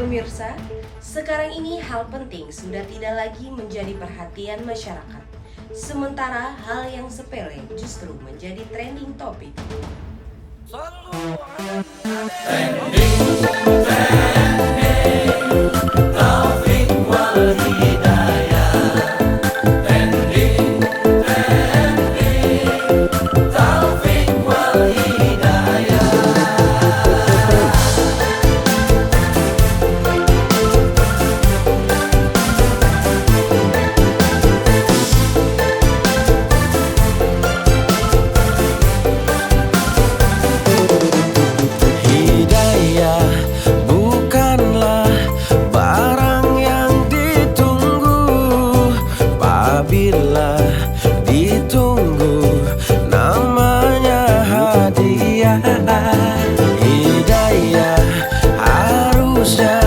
pemirsa, sekarang ini hal penting sudah tidak lagi menjadi perhatian masyarakat. Sementara hal yang sepele justru menjadi trending topik. Hidayah goes.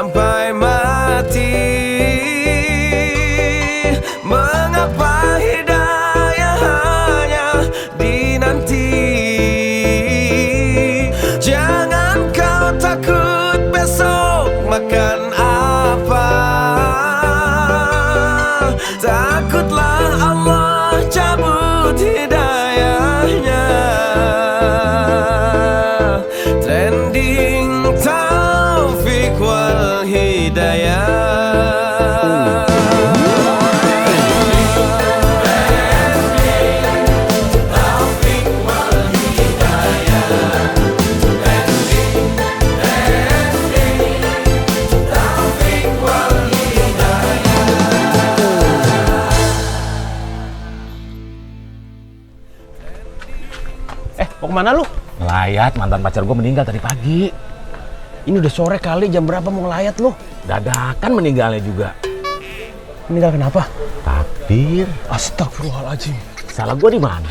Sampai mati. Mengapa hidayah hanya dinanti? Jangan kau takut besok makan apa? Takutlah Allah cabut hidayahnya hidayah Eh, mau ke mana lu? Ngelayat mantan pacar gue meninggal tadi pagi. Ini udah sore kali, jam berapa mau ngelayat lu? Dadakan meninggalnya juga. Meninggal kenapa? Takdir. Astagfirullahaladzim. Salah gue di mana?